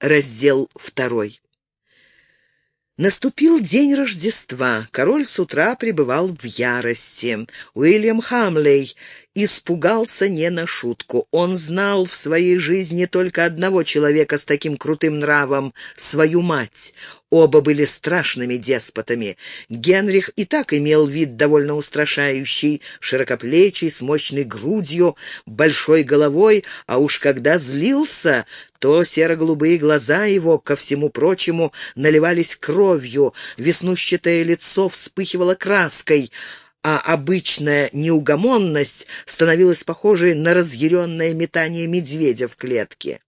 Раздел второй. Наступил день Рождества. Король с утра пребывал в ярости. Уильям Хамлей испугался не на шутку. Он знал в своей жизни только одного человека с таким крутым нравом — свою мать. Оба были страшными деспотами. Генрих и так имел вид довольно устрашающий, широкоплечий, с мощной грудью, большой головой, а уж когда злился, то серо-голубые глаза его, ко всему прочему, наливались кровью, веснущатое лицо вспыхивало краской, а обычная неугомонность становилась похожей на разъяренное метание медведя в клетке.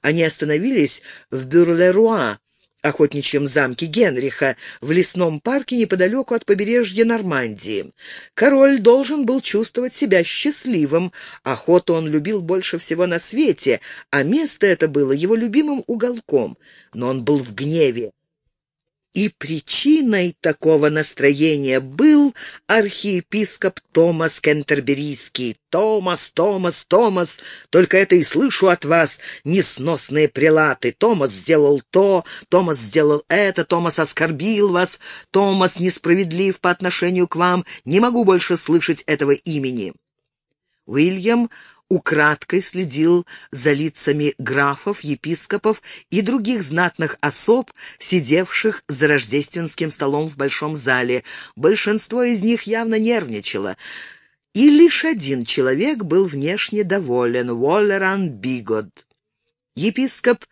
Они остановились в Бюрлеруа, охотничьем замке Генриха, в лесном парке неподалеку от побережья Нормандии. Король должен был чувствовать себя счастливым. Охоту он любил больше всего на свете, а место это было его любимым уголком. Но он был в гневе. И причиной такого настроения был архиепископ Томас Кентерберийский. «Томас, Томас, Томас! Только это и слышу от вас, несносные прелаты! Томас сделал то, Томас сделал это, Томас оскорбил вас, Томас несправедлив по отношению к вам, не могу больше слышать этого имени!» Уильям украдкой следил за лицами графов, епископов и других знатных особ, сидевших за рождественским столом в большом зале. Большинство из них явно нервничало. И лишь один человек был внешне доволен — Уоллеран Бигод. Епископ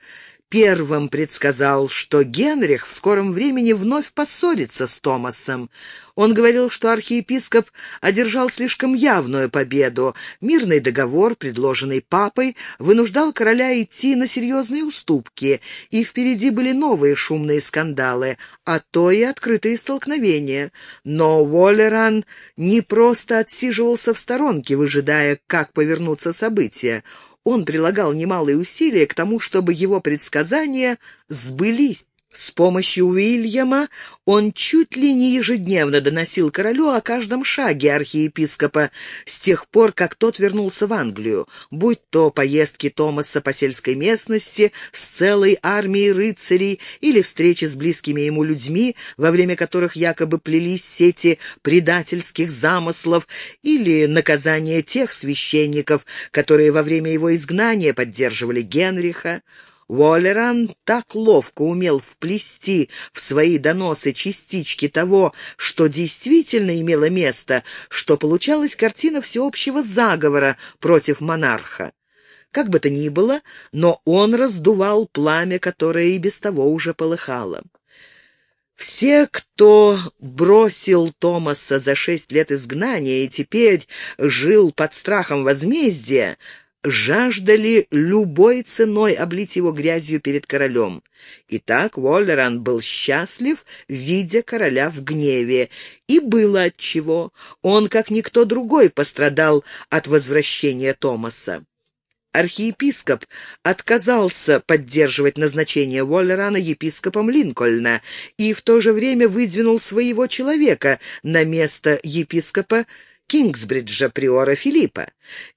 первым предсказал, что Генрих в скором времени вновь поссорится с Томасом. Он говорил, что архиепископ одержал слишком явную победу. Мирный договор, предложенный папой, вынуждал короля идти на серьезные уступки, и впереди были новые шумные скандалы, а то и открытые столкновения. Но Уоллеран не просто отсиживался в сторонке, выжидая, как повернутся события он прилагал немалые усилия к тому, чтобы его предсказания сбылись. С помощью Уильяма он чуть ли не ежедневно доносил королю о каждом шаге архиепископа с тех пор, как тот вернулся в Англию, будь то поездки Томаса по сельской местности с целой армией рыцарей или встречи с близкими ему людьми, во время которых якобы плелись сети предательских замыслов, или наказание тех священников, которые во время его изгнания поддерживали Генриха. Уоллеран так ловко умел вплести в свои доносы частички того, что действительно имело место, что получалась картина всеобщего заговора против монарха. Как бы то ни было, но он раздувал пламя, которое и без того уже полыхало. Все, кто бросил Томаса за шесть лет изгнания и теперь жил под страхом возмездия, жаждали любой ценой облить его грязью перед королем. Итак, Уоллеран был счастлив, видя короля в гневе. И было отчего. Он, как никто другой, пострадал от возвращения Томаса. Архиепископ отказался поддерживать назначение Уоллерана епископом Линкольна и в то же время выдвинул своего человека на место епископа Кингсбриджа приора Филиппа.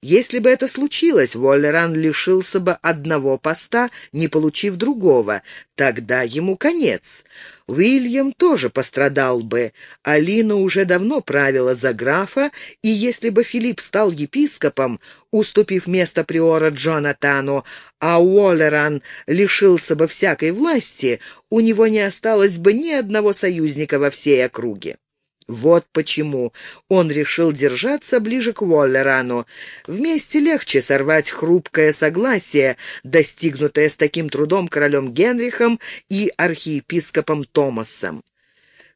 Если бы это случилось, Воллеран лишился бы одного поста, не получив другого. Тогда ему конец. Уильям тоже пострадал бы. Алина уже давно правила за графа, и если бы Филипп стал епископом, уступив место приора Джонатану, а Уоллеран лишился бы всякой власти, у него не осталось бы ни одного союзника во всей округе. Вот почему он решил держаться ближе к Уоллерану. Вместе легче сорвать хрупкое согласие, достигнутое с таким трудом королем Генрихом и архиепископом Томасом.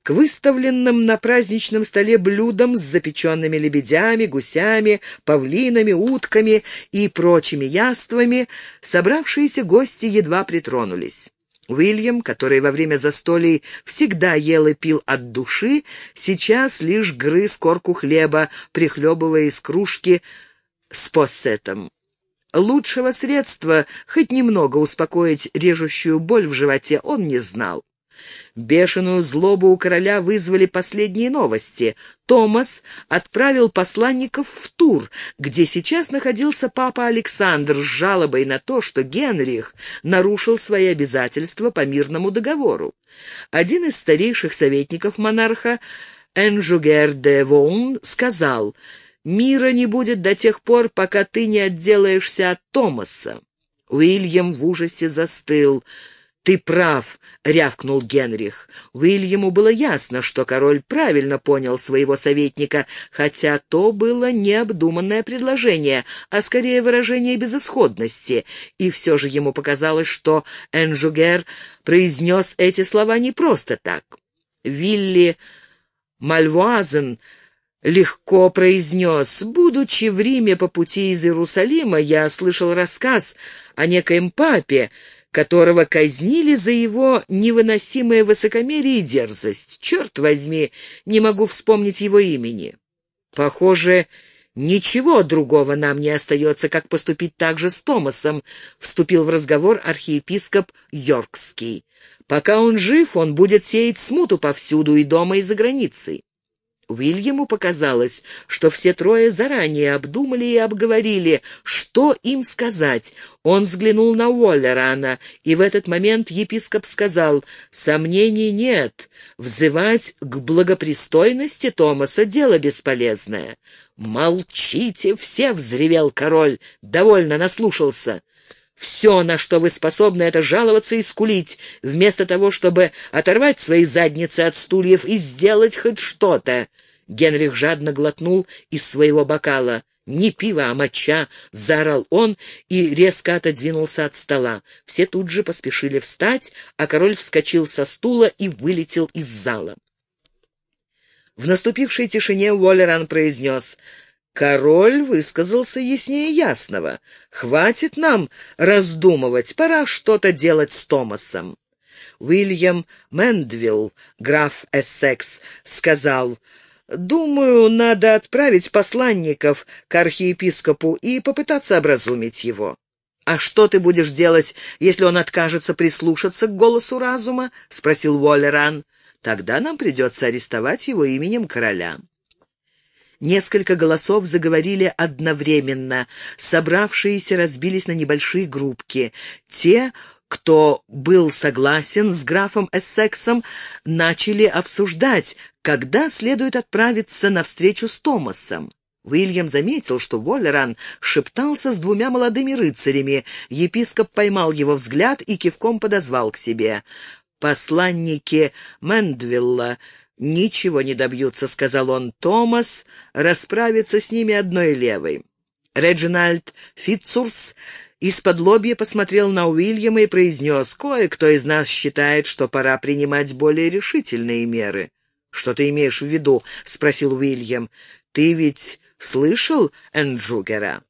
К выставленным на праздничном столе блюдам с запеченными лебедями, гусями, павлинами, утками и прочими яствами собравшиеся гости едва притронулись. Уильям, который во время застолий всегда ел и пил от души, сейчас лишь грыз корку хлеба, прихлебывая из кружки с поссетом. Лучшего средства хоть немного успокоить режущую боль в животе он не знал. Бешеную злобу у короля вызвали последние новости. Томас отправил посланников в Тур, где сейчас находился папа Александр с жалобой на то, что Генрих нарушил свои обязательства по мирному договору. Один из старейших советников монарха, Энжугер де Воун, сказал, «Мира не будет до тех пор, пока ты не отделаешься от Томаса». Уильям в ужасе застыл. «Ты прав», — рявкнул Генрих. Уильяму было ясно, что король правильно понял своего советника, хотя то было необдуманное предложение, а скорее выражение безысходности, и все же ему показалось, что Энжугер произнес эти слова не просто так. Вилли Мальвуазен легко произнес, «Будучи в Риме по пути из Иерусалима, я слышал рассказ о некоем папе, которого казнили за его невыносимое высокомерие и дерзость. Черт возьми, не могу вспомнить его имени. Похоже, ничего другого нам не остается, как поступить так же с Томасом, вступил в разговор архиепископ Йоркский. Пока он жив, он будет сеять смуту повсюду и дома, и за границей. Уильяму показалось, что все трое заранее обдумали и обговорили, что им сказать. Он взглянул на Уоллерана, и в этот момент епископ сказал, «Сомнений нет, взывать к благопристойности Томаса — дело бесполезное». «Молчите все!» — взревел король, довольно наслушался. Все, на что вы способны, это жаловаться и скулить, вместо того, чтобы оторвать свои задницы от стульев и сделать хоть что-то. Генрих жадно глотнул из своего бокала. «Не пиво, а моча!» — заорал он и резко отодвинулся от стола. Все тут же поспешили встать, а король вскочил со стула и вылетел из зала. В наступившей тишине Уоллеран произнес — Король высказался яснее ясного. «Хватит нам раздумывать, пора что-то делать с Томасом». Уильям Мэндвилл, граф Эссекс, сказал, «Думаю, надо отправить посланников к архиепископу и попытаться образумить его». «А что ты будешь делать, если он откажется прислушаться к голосу разума?» — спросил Уоллеран. «Тогда нам придется арестовать его именем короля». Несколько голосов заговорили одновременно. Собравшиеся разбились на небольшие группки. Те, кто был согласен с графом Эссексом, начали обсуждать, когда следует отправиться на встречу с Томасом. Уильям заметил, что Воллеран шептался с двумя молодыми рыцарями. Епископ поймал его взгляд и кивком подозвал к себе. Посланники Мэндвилла «Ничего не добьются», — сказал он. «Томас расправится с ними одной левой». Реджинальд Фитцурс из-под лобья посмотрел на Уильяма и произнес, «Кое-кто из нас считает, что пора принимать более решительные меры». «Что ты имеешь в виду?» — спросил Уильям. «Ты ведь слышал Энджугера?»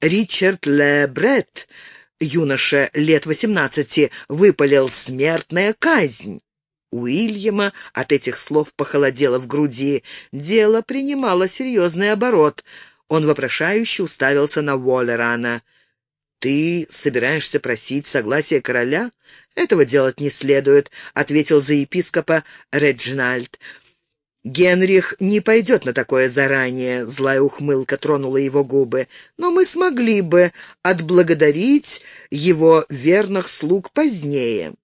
Ричард Лебрет, юноша лет восемнадцати, выпалил «смертная казнь». Уильяма от этих слов похолодело в груди. Дело принимало серьезный оборот. Он вопрошающе уставился на Уоллерана. «Ты собираешься просить согласия короля? Этого делать не следует», — ответил за епископа Реджинальд. «Генрих не пойдет на такое заранее», — злая ухмылка тронула его губы, «но мы смогли бы отблагодарить его верных слуг позднее».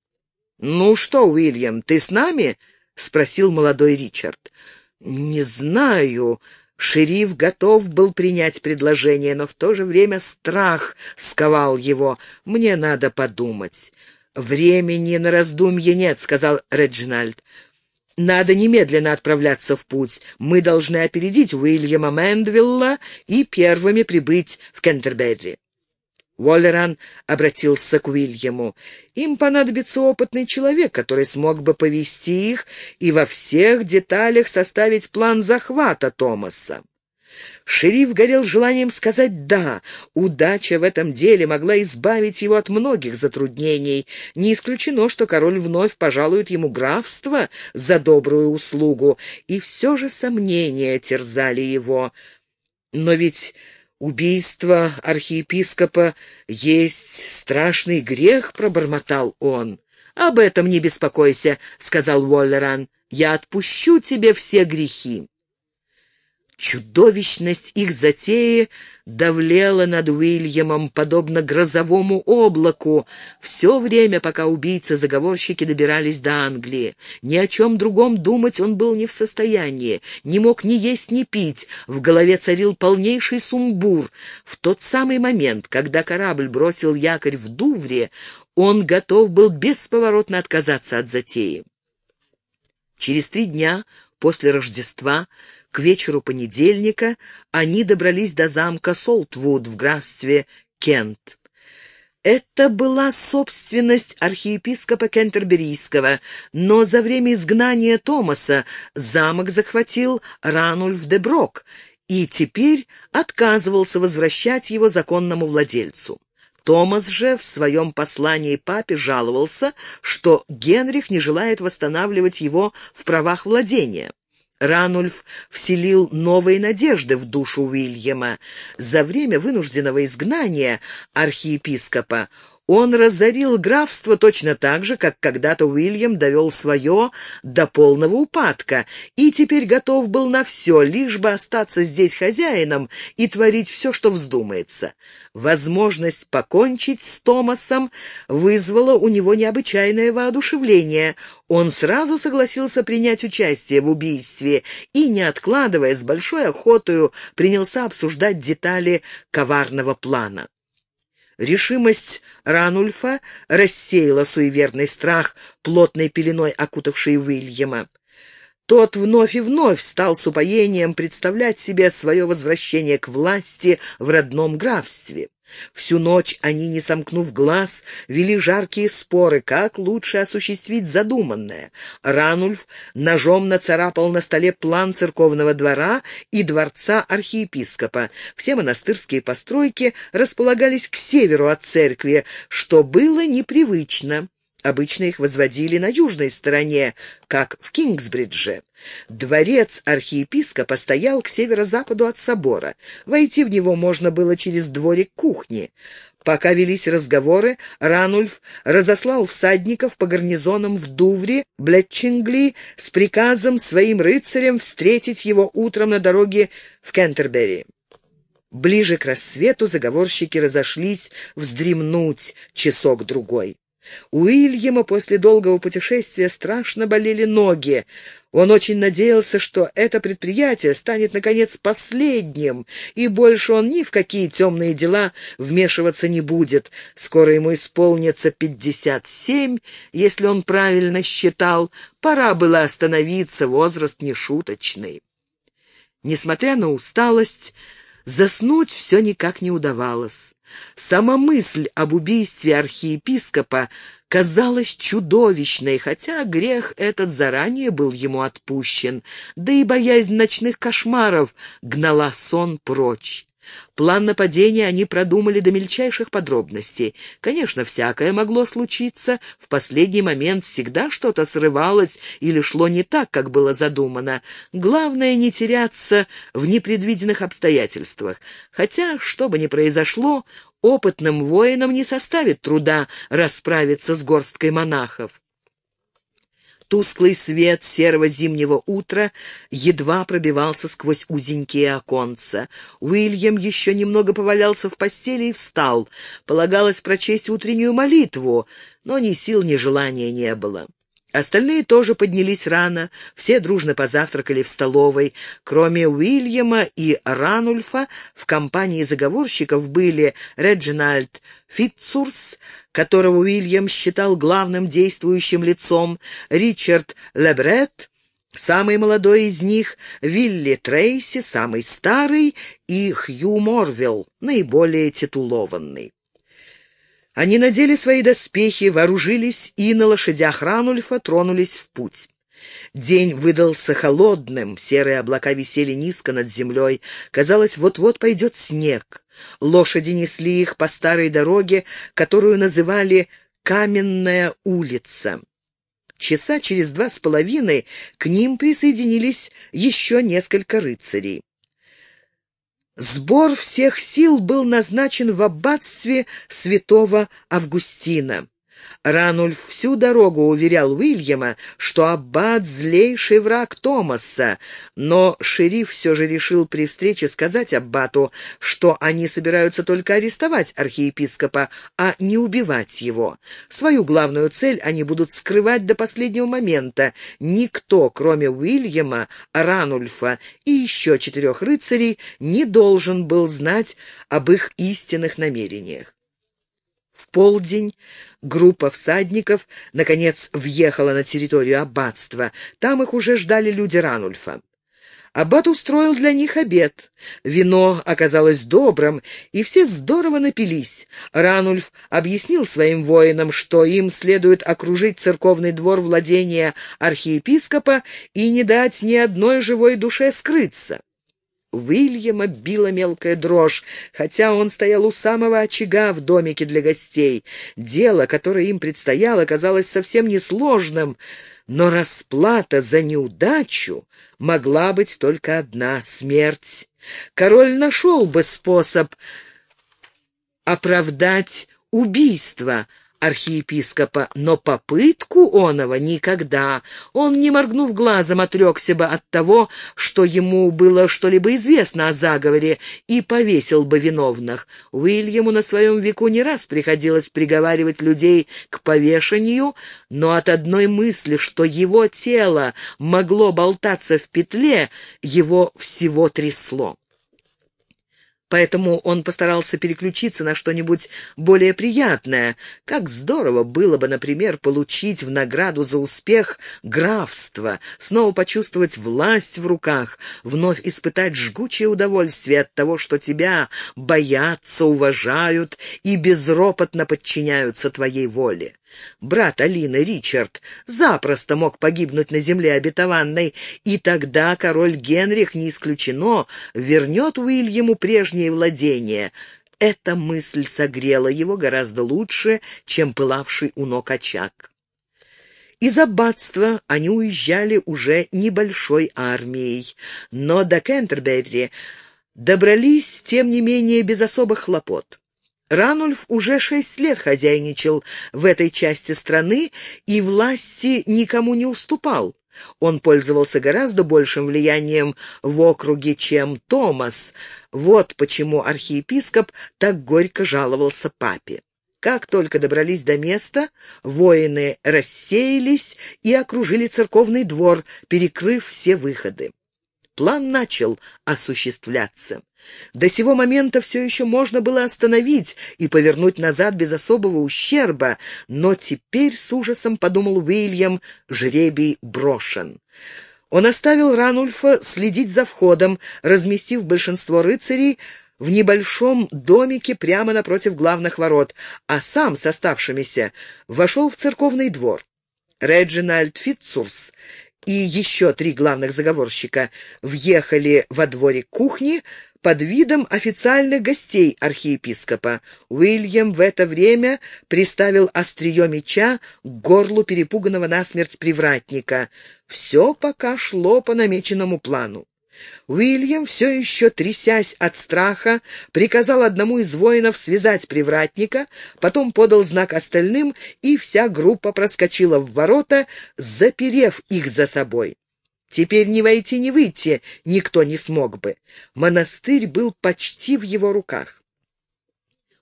«Ну что, Уильям, ты с нами?» — спросил молодой Ричард. «Не знаю». Шериф готов был принять предложение, но в то же время страх сковал его. «Мне надо подумать». «Времени на раздумье нет», — сказал Реджинальд. «Надо немедленно отправляться в путь. Мы должны опередить Уильяма Мэндвилла и первыми прибыть в Кентерберри». Уоллеран обратился к Уильяму. «Им понадобится опытный человек, который смог бы повести их и во всех деталях составить план захвата Томаса». Шериф горел желанием сказать «да». Удача в этом деле могла избавить его от многих затруднений. Не исключено, что король вновь пожалует ему графство за добрую услугу. И все же сомнения терзали его. Но ведь «Убийство архиепископа есть страшный грех», — пробормотал он. «Об этом не беспокойся», — сказал Уоллеран. «Я отпущу тебе все грехи». Чудовищность их затеи давлела над Уильямом, подобно грозовому облаку, все время, пока убийцы-заговорщики добирались до Англии. Ни о чем другом думать он был не в состоянии, не мог ни есть, ни пить, в голове царил полнейший сумбур. В тот самый момент, когда корабль бросил якорь в Дувре, он готов был бесповоротно отказаться от затеи. Через три дня после Рождества к вечеру понедельника они добрались до замка Солтвуд в графстве Кент. Это была собственность архиепископа Кентерберийского, но за время изгнания Томаса замок захватил Ранульф де Брок и теперь отказывался возвращать его законному владельцу. Томас же в своем послании папе жаловался, что Генрих не желает восстанавливать его в правах владения. Ранульф вселил новые надежды в душу Уильяма. За время вынужденного изгнания архиепископа он разорил графство точно так же, как когда-то Уильям довел свое до полного упадка, и теперь готов был на все, лишь бы остаться здесь хозяином и творить все, что вздумается. Возможность покончить с Томасом вызвала у него необычайное воодушевление. Он сразу согласился принять участие в убийстве и, не откладывая, с большой охотою принялся обсуждать детали коварного плана. Решимость Ранульфа рассеяла суеверный страх, плотной пеленой окутавший Уильяма. Тот вновь и вновь стал с упоением представлять себе свое возвращение к власти в родном графстве. Всю ночь они, не сомкнув глаз, вели жаркие споры, как лучше осуществить задуманное. Ранульф ножом нацарапал на столе план церковного двора и дворца архиепископа. Все монастырские постройки располагались к северу от церкви, что было непривычно. Обычно их возводили на южной стороне, как в Кингсбридже. Дворец архиепископа стоял к северо-западу от собора. Войти в него можно было через дворик кухни. Пока велись разговоры, Ранульф разослал всадников по гарнизонам в Дувре, Блетчингли, с приказом своим рыцарям встретить его утром на дороге в Кентербери. Ближе к рассвету заговорщики разошлись вздремнуть часок-другой. У Уильяма после долгого путешествия страшно болели ноги. Он очень надеялся, что это предприятие станет, наконец, последним, и больше он ни в какие темные дела вмешиваться не будет. Скоро ему исполнится пятьдесят семь, если он правильно считал. Пора было остановиться, возраст нешуточный. Несмотря на усталость, заснуть все никак не удавалось. Сама мысль об убийстве архиепископа казалась чудовищной, хотя грех этот заранее был ему отпущен, да и боязнь ночных кошмаров гнала сон прочь. План нападения они продумали до мельчайших подробностей. Конечно, всякое могло случиться. В последний момент всегда что-то срывалось или шло не так, как было задумано. Главное — не теряться в непредвиденных обстоятельствах. Хотя, что бы ни произошло, опытным воинам не составит труда расправиться с горсткой монахов. Тусклый свет серого зимнего утра едва пробивался сквозь узенькие оконца. Уильям еще немного повалялся в постели и встал. Полагалось прочесть утреннюю молитву, но ни сил, ни желания не было. Остальные тоже поднялись рано, все дружно позавтракали в столовой. Кроме Уильяма и Ранульфа в компании заговорщиков были Реджинальд Фитцурс, которого Уильям считал главным действующим лицом, Ричард Лебрет, самый молодой из них, Вилли Трейси, самый старый, и Хью Морвилл, наиболее титулованный. Они надели свои доспехи, вооружились и на лошадях Ранульфа тронулись в путь. День выдался холодным, серые облака висели низко над землей. Казалось, вот-вот пойдет снег. Лошади несли их по старой дороге, которую называли «Каменная улица». Часа через два с половиной к ним присоединились еще несколько рыцарей. Сбор всех сил был назначен в аббатстве святого Августина. Ранульф всю дорогу уверял Уильяма, что Аббат — злейший враг Томаса, но шериф все же решил при встрече сказать Аббату, что они собираются только арестовать архиепископа, а не убивать его. Свою главную цель они будут скрывать до последнего момента. Никто, кроме Уильяма, Ранульфа и еще четырех рыцарей, не должен был знать об их истинных намерениях. В полдень группа всадников, наконец, въехала на территорию аббатства. Там их уже ждали люди Ранульфа. Аббат устроил для них обед. Вино оказалось добрым, и все здорово напились. Ранульф объяснил своим воинам, что им следует окружить церковный двор владения архиепископа и не дать ни одной живой душе скрыться. Уильяма била мелкая дрожь, хотя он стоял у самого очага в домике для гостей. Дело, которое им предстояло, казалось совсем несложным, но расплата за неудачу могла быть только одна — смерть. Король нашел бы способ оправдать убийство — архиепископа, но попытку оного никогда. Он, не моргнув глазом, отрекся бы от того, что ему было что-либо известно о заговоре, и повесил бы виновных. Уильяму на своем веку не раз приходилось приговаривать людей к повешению, но от одной мысли, что его тело могло болтаться в петле, его всего трясло поэтому он постарался переключиться на что-нибудь более приятное. Как здорово было бы, например, получить в награду за успех графство, снова почувствовать власть в руках, вновь испытать жгучее удовольствие от того, что тебя боятся, уважают и безропотно подчиняются твоей воле. Брат Алины, Ричард, запросто мог погибнуть на земле обетованной, и тогда король Генрих, не исключено, вернет Уильяму прежние владения. Эта мысль согрела его гораздо лучше, чем пылавший у ног очаг. Из аббатства они уезжали уже небольшой армией, но до Кентерберри добрались, тем не менее, без особых хлопот. Ранульф уже шесть лет хозяйничал в этой части страны и власти никому не уступал. Он пользовался гораздо большим влиянием в округе, чем Томас. Вот почему архиепископ так горько жаловался папе. Как только добрались до места, воины рассеялись и окружили церковный двор, перекрыв все выходы. План начал осуществляться. До сего момента все еще можно было остановить и повернуть назад без особого ущерба, но теперь с ужасом подумал Уильям, жребий брошен. Он оставил Ранульфа следить за входом, разместив большинство рыцарей в небольшом домике прямо напротив главных ворот, а сам с оставшимися вошел в церковный двор. Реджинальд Фитцурс и еще три главных заговорщика въехали во дворик кухни, под видом официальных гостей архиепископа. Уильям в это время приставил острие меча к горлу перепуганного насмерть привратника. Все пока шло по намеченному плану. Уильям, все еще трясясь от страха, приказал одному из воинов связать привратника, потом подал знак остальным, и вся группа проскочила в ворота, заперев их за собой. Теперь ни войти, ни выйти никто не смог бы. Монастырь был почти в его руках.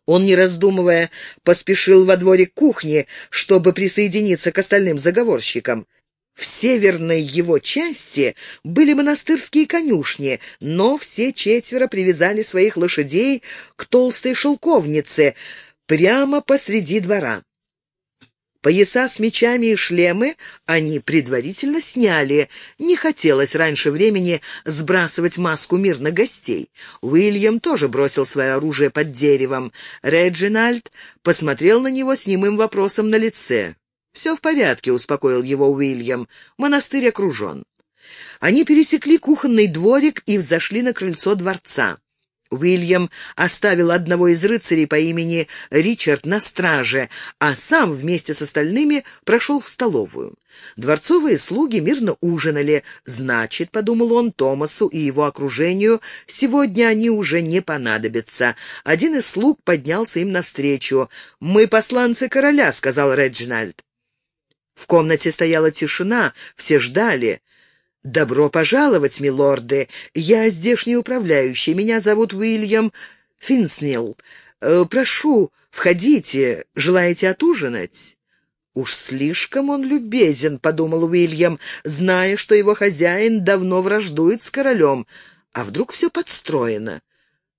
Он, не раздумывая, поспешил во дворе кухни, чтобы присоединиться к остальным заговорщикам. В северной его части были монастырские конюшни, но все четверо привязали своих лошадей к толстой шелковнице прямо посреди двора. Пояса с мечами и шлемы они предварительно сняли. Не хотелось раньше времени сбрасывать маску мирных гостей. Уильям тоже бросил свое оружие под деревом. Реджинальд посмотрел на него с немым вопросом на лице. «Все в порядке», — успокоил его Уильям. «Монастырь окружен». Они пересекли кухонный дворик и взошли на крыльцо дворца. Уильям оставил одного из рыцарей по имени Ричард на страже, а сам вместе с остальными прошел в столовую. Дворцовые слуги мирно ужинали. Значит, — подумал он, — Томасу и его окружению сегодня они уже не понадобятся. Один из слуг поднялся им навстречу. «Мы посланцы короля», — сказал Реджинальд. В комнате стояла тишина, все ждали. «Добро пожаловать, милорды! Я здешний управляющий, меня зовут Уильям Финснилл. Э, прошу, входите, желаете отужинать?» «Уж слишком он любезен», — подумал Уильям, зная, что его хозяин давно враждует с королем. «А вдруг все подстроено?»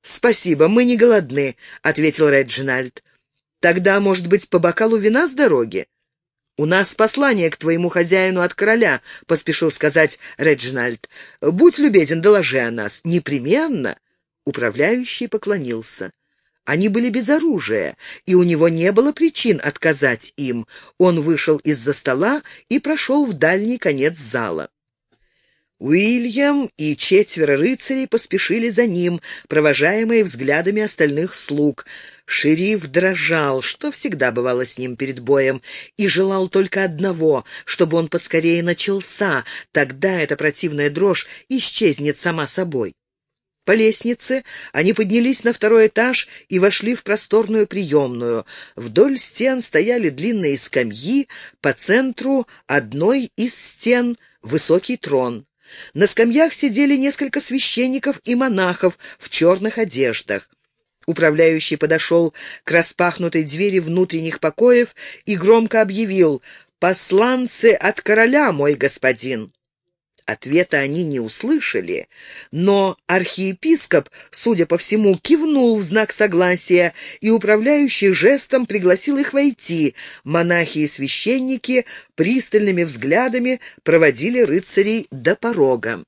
«Спасибо, мы не голодны», — ответил Реджинальд. «Тогда, может быть, по бокалу вина с дороги?» «У нас послание к твоему хозяину от короля», — поспешил сказать Реджинальд. «Будь любезен, доложи о нас». «Непременно». Управляющий поклонился. Они были без оружия, и у него не было причин отказать им. Он вышел из-за стола и прошел в дальний конец зала. Уильям и четверо рыцарей поспешили за ним, провожаемые взглядами остальных слуг. Шериф дрожал, что всегда бывало с ним перед боем, и желал только одного, чтобы он поскорее начался, тогда эта противная дрожь исчезнет сама собой. По лестнице они поднялись на второй этаж и вошли в просторную приемную. Вдоль стен стояли длинные скамьи, по центру одной из стен высокий трон. На скамьях сидели несколько священников и монахов в черных одеждах. Управляющий подошел к распахнутой двери внутренних покоев и громко объявил «Посланцы от короля, мой господин!» Ответа они не услышали, но архиепископ, судя по всему, кивнул в знак согласия, и управляющий жестом пригласил их войти. Монахи и священники пристальными взглядами проводили рыцарей до порога.